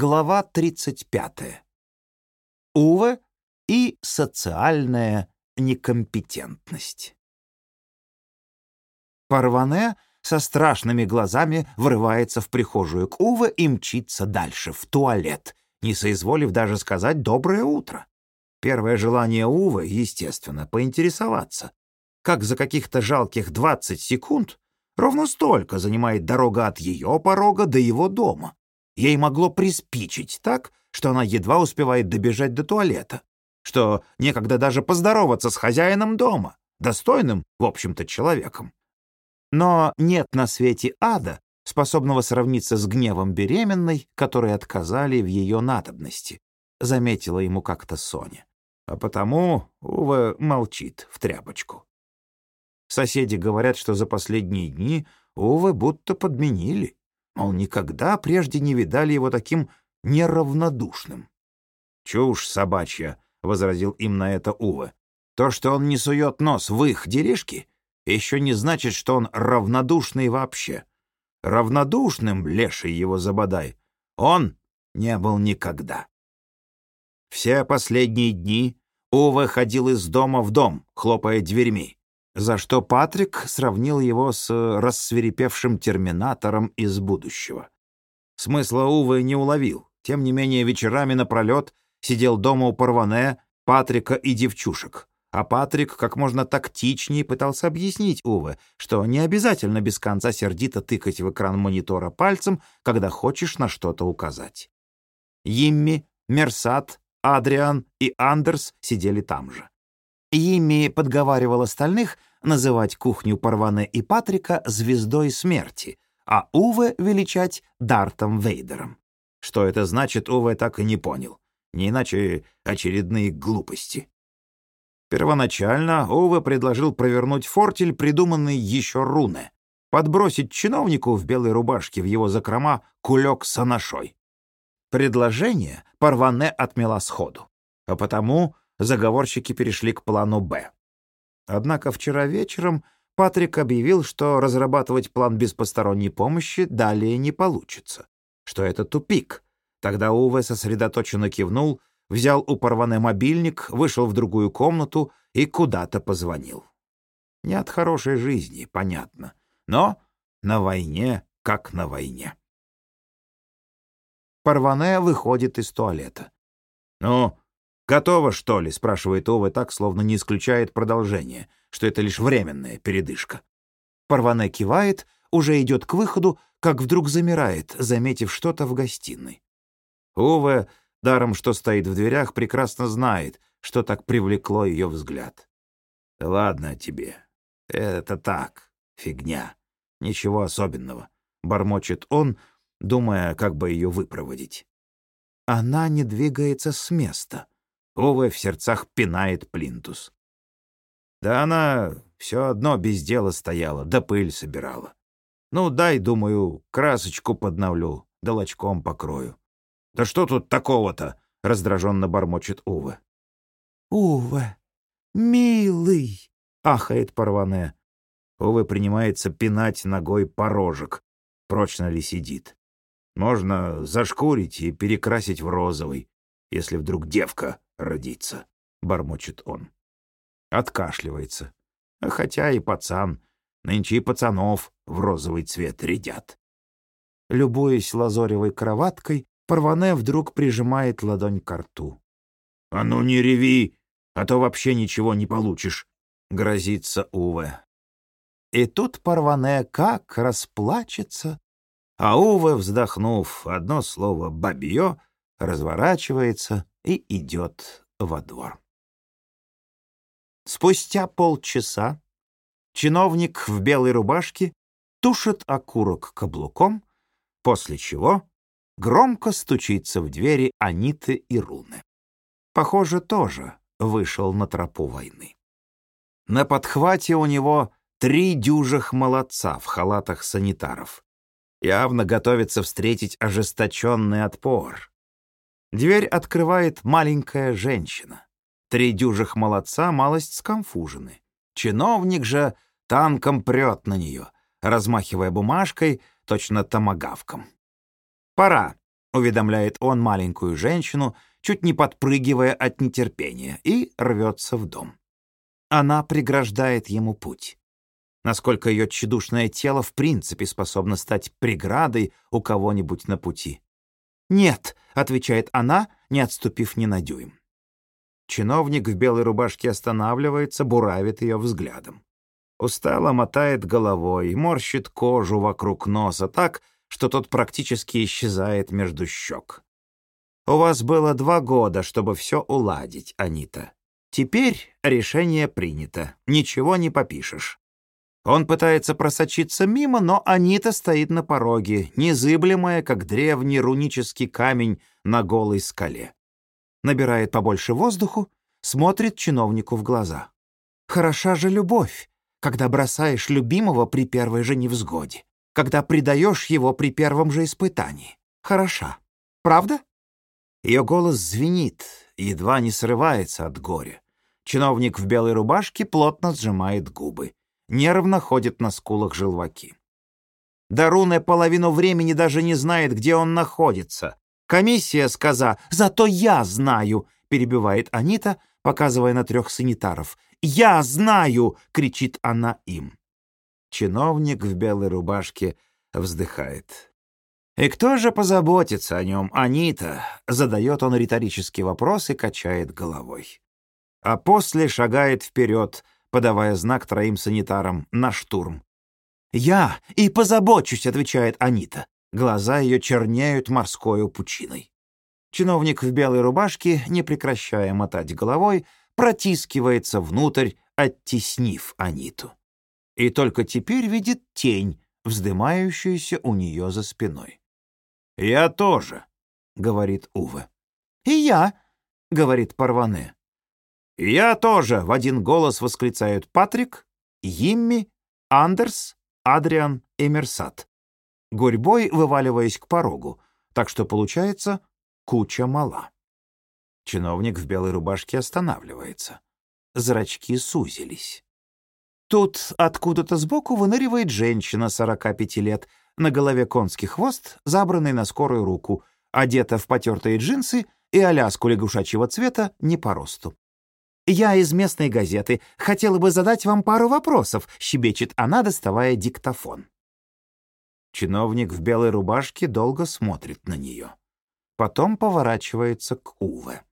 Глава 35. Уве и социальная некомпетентность. Парване со страшными глазами врывается в прихожую к Уве и мчится дальше, в туалет, не соизволив даже сказать «доброе утро». Первое желание Увы, естественно, поинтересоваться, как за каких-то жалких 20 секунд ровно столько занимает дорога от ее порога до его дома. Ей могло приспичить так, что она едва успевает добежать до туалета, что некогда даже поздороваться с хозяином дома, достойным, в общем-то, человеком. Но нет на свете ада, способного сравниться с гневом беременной, которой отказали в ее надобности, заметила ему как-то Соня. А потому Ува молчит в тряпочку. Соседи говорят, что за последние дни Ува будто подменили мол, никогда прежде не видали его таким неравнодушным. «Чушь собачья», — возразил им на это Уве. «То, что он не сует нос в их делишки, еще не значит, что он равнодушный вообще. Равнодушным, леший его забодай, он не был никогда». Все последние дни Уве ходил из дома в дом, хлопая дверьми за что Патрик сравнил его с рассверепевшим терминатором из будущего. Смысла Увы не уловил, тем не менее вечерами напролет сидел дома у Парване, Патрика и девчушек, а Патрик как можно тактичнее пытался объяснить Уве, что не обязательно без конца сердито тыкать в экран монитора пальцем, когда хочешь на что-то указать. Йимми, Мерсат, Адриан и Андерс сидели там же. Йимми подговаривал остальных называть кухню Парване и Патрика «звездой смерти», а Уве величать Дартом Вейдером. Что это значит, Уве так и не понял. Не иначе очередные глупости. Первоначально Уве предложил провернуть фортель, придуманный еще руне, подбросить чиновнику в белой рубашке в его закрома кулек с анашой. Предложение Парване отмела сходу, а потому заговорщики перешли к плану «Б». Однако вчера вечером Патрик объявил, что разрабатывать план без посторонней помощи далее не получится, что это тупик. Тогда Уве сосредоточенно кивнул, взял у Парване мобильник, вышел в другую комнату и куда-то позвонил. Не от хорошей жизни, понятно, но на войне как на войне. Парване выходит из туалета. «Ну, «Готово, что ли?» — спрашивает Ова так, словно не исключает продолжение, что это лишь временная передышка. Парване кивает, уже идет к выходу, как вдруг замирает, заметив что-то в гостиной. Ова, даром что стоит в дверях, прекрасно знает, что так привлекло ее взгляд. «Ладно тебе. Это так, фигня. Ничего особенного», — бормочет он, думая, как бы ее выпроводить. Она не двигается с места. Увы, в сердцах пинает плинтус. Да она все одно без дела стояла, да пыль собирала. Ну, дай, думаю, красочку подновлю, да лачком покрою. Да что тут такого-то? — раздраженно бормочет Уве. «Уве, милый!» — ахает Парване. Уве принимается пинать ногой порожек, прочно ли сидит. Можно зашкурить и перекрасить в розовый, если вдруг девка родиться», — бормочет он. Откашливается. Хотя и пацан. Нынче и пацанов в розовый цвет рядят. Любуясь лазоревой кроваткой, Парване вдруг прижимает ладонь к рту. «А ну не реви, а то вообще ничего не получишь», — грозится Уве. И тут Парване как расплачется, а Уве, вздохнув одно слово «бабье», разворачивается и идет во двор. Спустя полчаса чиновник в белой рубашке тушит окурок каблуком, после чего громко стучится в двери Аниты и Руны. Похоже, тоже вышел на тропу войны. На подхвате у него три дюжих молодца в халатах санитаров. Явно готовится встретить ожесточенный отпор. Дверь открывает маленькая женщина. Три дюжих молодца малость скомфужены. Чиновник же танком прет на нее, размахивая бумажкой, точно томагавком. «Пора», — уведомляет он маленькую женщину, чуть не подпрыгивая от нетерпения, и рвется в дом. Она преграждает ему путь. Насколько ее тщедушное тело в принципе способно стать преградой у кого-нибудь на пути. «Нет», — отвечает она, не отступив ни на дюйм. Чиновник в белой рубашке останавливается, буравит ее взглядом. Устало мотает головой, морщит кожу вокруг носа так, что тот практически исчезает между щек. «У вас было два года, чтобы все уладить, Анита. Теперь решение принято, ничего не попишешь». Он пытается просочиться мимо, но Анита стоит на пороге, незыблемая, как древний рунический камень на голой скале. Набирает побольше воздуху, смотрит чиновнику в глаза. «Хороша же любовь, когда бросаешь любимого при первой же невзгоде, когда предаешь его при первом же испытании. Хороша. Правда?» Ее голос звенит, едва не срывается от горя. Чиновник в белой рубашке плотно сжимает губы. Нервно ходит на скулах желваки. Даруне половину времени даже не знает, где он находится. Комиссия сказа «Зато я знаю», — перебивает Анита, показывая на трех санитаров. «Я знаю!» — кричит она им. Чиновник в белой рубашке вздыхает. «И кто же позаботится о нем, Анита?» — задает он риторический вопрос и качает головой. А после шагает вперед, подавая знак троим санитарам на штурм. «Я и позабочусь», — отвечает Анита. Глаза ее чернеют морской пучиной. Чиновник в белой рубашке, не прекращая мотать головой, протискивается внутрь, оттеснив Аниту. И только теперь видит тень, вздымающуюся у нее за спиной. «Я тоже», — говорит Уве. «И я», — говорит Парване. «Я тоже», — в один голос восклицают Патрик, Йимми, Андерс, Адриан и Мерсат, гурьбой вываливаясь к порогу, так что получается куча мала. Чиновник в белой рубашке останавливается. Зрачки сузились. Тут откуда-то сбоку выныривает женщина 45 лет на голове конский хвост, забранный на скорую руку, одета в потертые джинсы и аляску лягушачьего цвета не по росту. «Я из местной газеты. Хотела бы задать вам пару вопросов», — щебечет она, доставая диктофон. Чиновник в белой рубашке долго смотрит на нее. Потом поворачивается к Уве.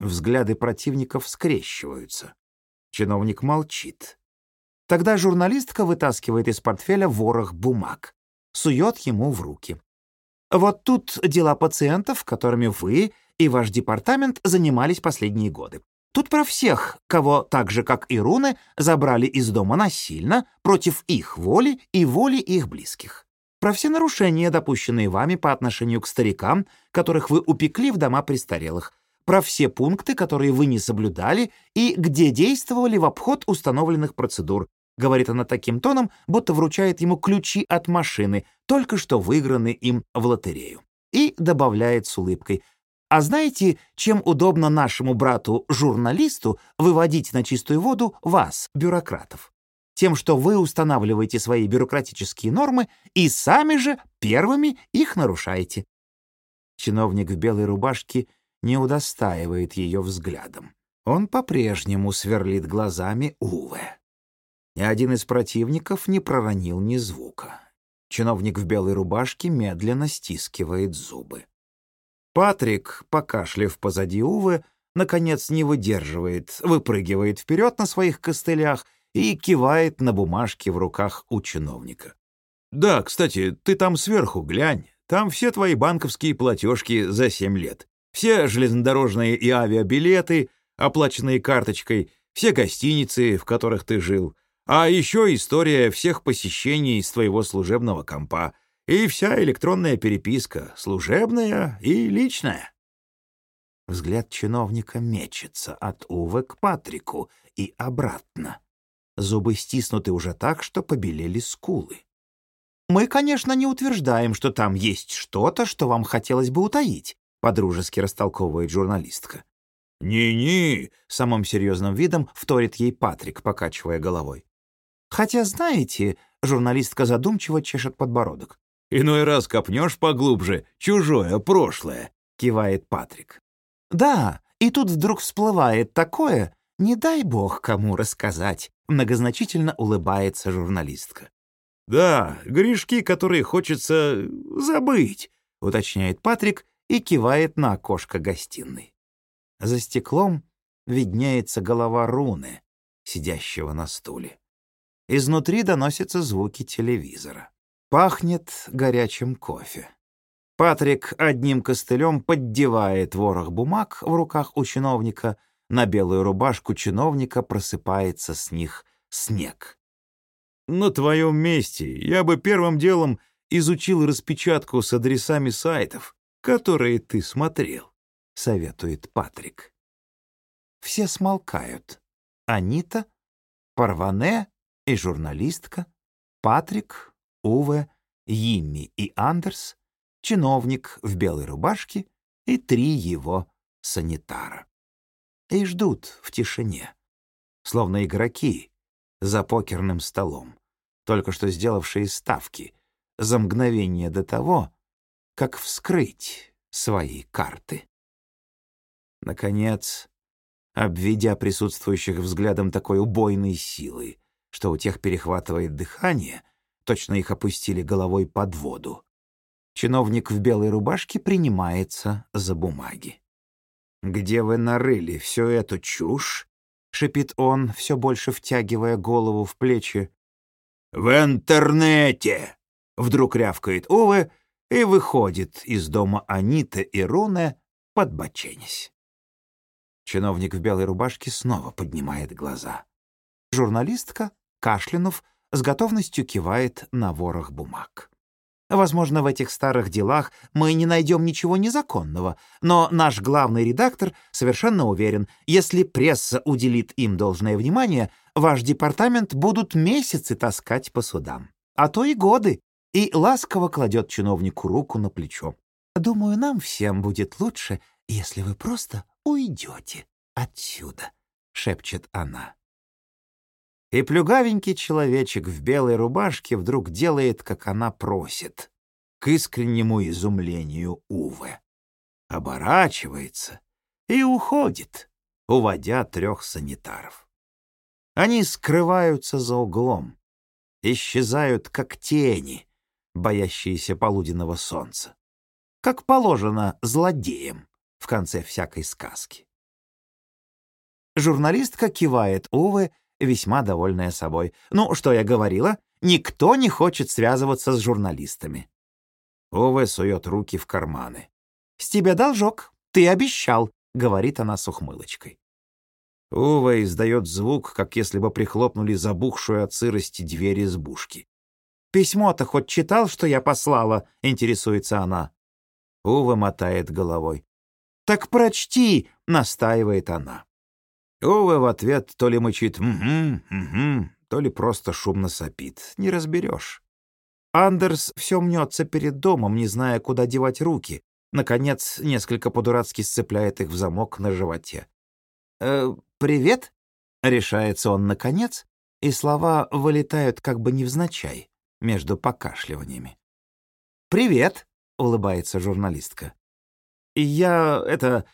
Взгляды противников скрещиваются. Чиновник молчит. Тогда журналистка вытаскивает из портфеля ворох бумаг сует ему в руки. Вот тут дела пациентов, которыми вы и ваш департамент занимались последние годы. Тут про всех, кого так же, как и руны, забрали из дома насильно, против их воли и воли их близких. Про все нарушения, допущенные вами по отношению к старикам, которых вы упекли в дома престарелых. Про все пункты, которые вы не соблюдали и где действовали в обход установленных процедур, Говорит она таким тоном, будто вручает ему ключи от машины, только что выиграны им в лотерею. И добавляет с улыбкой. А знаете, чем удобно нашему брату-журналисту выводить на чистую воду вас, бюрократов? Тем, что вы устанавливаете свои бюрократические нормы и сами же первыми их нарушаете. Чиновник в белой рубашке не удостаивает ее взглядом. Он по-прежнему сверлит глазами Уве. Ни один из противников не проронил ни звука. Чиновник в белой рубашке медленно стискивает зубы. Патрик, покашлив позади Увы, наконец не выдерживает, выпрыгивает вперед на своих костылях и кивает на бумажке в руках у чиновника. «Да, кстати, ты там сверху глянь. Там все твои банковские платежки за семь лет. Все железнодорожные и авиабилеты, оплаченные карточкой, все гостиницы, в которых ты жил. А еще история всех посещений из твоего служебного компа и вся электронная переписка, служебная и личная. Взгляд чиновника мечется от Увы к Патрику и обратно. Зубы стиснуты уже так, что побелели скулы. «Мы, конечно, не утверждаем, что там есть что-то, что вам хотелось бы утаить», — подружески растолковывает журналистка. «Не-не», — самым серьезным видом вторит ей Патрик, покачивая головой. Хотя, знаете, журналистка задумчиво чешет подбородок. Иной раз копнешь поглубже чужое прошлое», — кивает Патрик. «Да, и тут вдруг всплывает такое, не дай бог кому рассказать», — многозначительно улыбается журналистка. «Да, грешки, которые хочется забыть», — уточняет Патрик и кивает на окошко гостиной. За стеклом виднеется голова руны, сидящего на стуле. Изнутри доносятся звуки телевизора. Пахнет горячим кофе. Патрик одним костылем поддевает ворох бумаг в руках у чиновника, на белую рубашку чиновника просыпается с них снег. «На твоем месте я бы первым делом изучил распечатку с адресами сайтов, которые ты смотрел», — советует Патрик. Все смолкают. Анита, Парване и журналистка, Патрик, Уве, Йимми и Андерс, чиновник в белой рубашке и три его санитара. И ждут в тишине, словно игроки за покерным столом, только что сделавшие ставки за мгновение до того, как вскрыть свои карты. Наконец, обведя присутствующих взглядом такой убойной силы, что у тех перехватывает дыхание, точно их опустили головой под воду. Чиновник в белой рубашке принимается за бумаги. «Где вы нарыли всю эту чушь?» — шипит он, все больше втягивая голову в плечи. «В интернете!» — вдруг рявкает Уве и выходит из дома Аниты и Руне, подбоченясь. Чиновник в белой рубашке снова поднимает глаза. Журналистка, кашлянув, с готовностью кивает на ворох бумаг. Возможно, в этих старых делах мы не найдем ничего незаконного, но наш главный редактор совершенно уверен, если пресса уделит им должное внимание, ваш департамент будут месяцы таскать по судам, а то и годы, и ласково кладет чиновнику руку на плечо. «Думаю, нам всем будет лучше, если вы просто уйдете отсюда», — шепчет она. И плюгавенький человечек в белой рубашке вдруг делает, как она просит, к искреннему изумлению Уве. Оборачивается и уходит, уводя трех санитаров. Они скрываются за углом, исчезают, как тени, боящиеся полуденного солнца, как положено злодеям в конце всякой сказки. Журналистка кивает Уве весьма довольная собой. «Ну, что я говорила? Никто не хочет связываться с журналистами». Уве сует руки в карманы. «С тебя должок. Ты обещал», — говорит она с ухмылочкой. Уве издает звук, как если бы прихлопнули забухшую от сырости дверь избушки. «Письмо-то хоть читал, что я послала?» — интересуется она. Уве мотает головой. «Так прочти!» — настаивает она. Ова в ответ то ли мычит «угу, угу», то ли просто шумно сопит. Не разберешь. Андерс все мнется перед домом, не зная, куда девать руки. Наконец, несколько по-дурацки сцепляет их в замок на животе. «Э, «Привет?» — решается он наконец, и слова вылетают как бы невзначай между покашливаниями. «Привет!» — улыбается журналистка. «Я, это,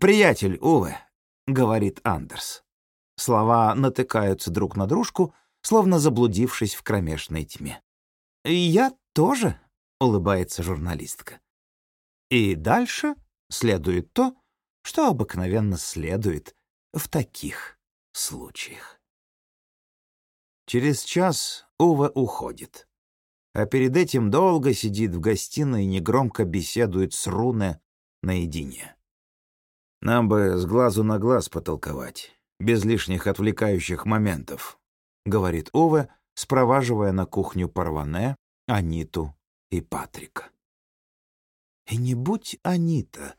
приятель Уве. — говорит Андерс. Слова натыкаются друг на дружку, словно заблудившись в кромешной тьме. «Я тоже», — улыбается журналистка. И дальше следует то, что обыкновенно следует в таких случаях. Через час Ува уходит, а перед этим долго сидит в гостиной и негромко беседует с Руне наедине. Нам бы с глазу на глаз потолковать, без лишних отвлекающих моментов», — говорит Уве, спроваживая на кухню Парване, Аниту и Патрика. И не будь Анита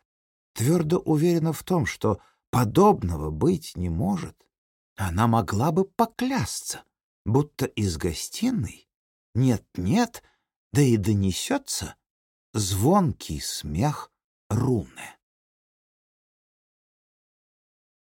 твердо уверена в том, что подобного быть не может, она могла бы поклясться, будто из гостиной нет-нет, да и донесется звонкий смех руны.